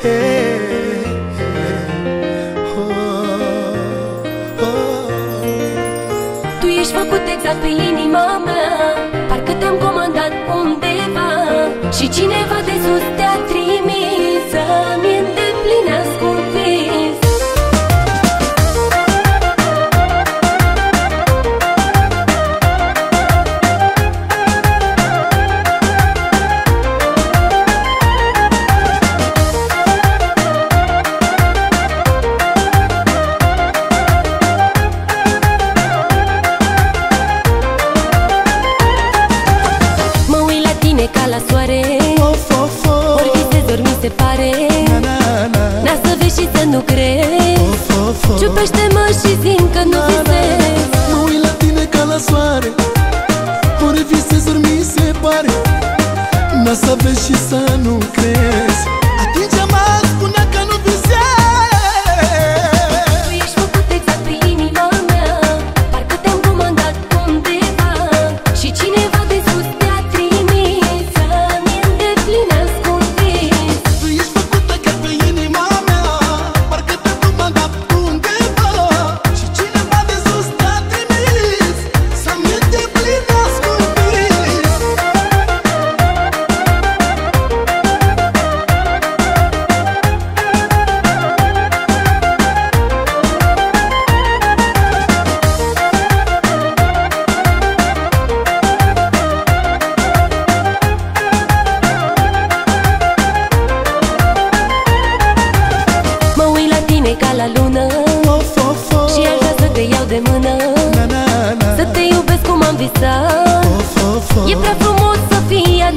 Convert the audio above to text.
Oh, oh, oh. Tu ești făcut exact pe inima mea Parcă te-am comandat undeva. Și cineva de sus te-a trimis. se pare. N-a să vezi și să nu crezi. Ciupește-mă și zic că nu visezi Să te iubesc cum am visat of, of, of. E prea frumos să fii a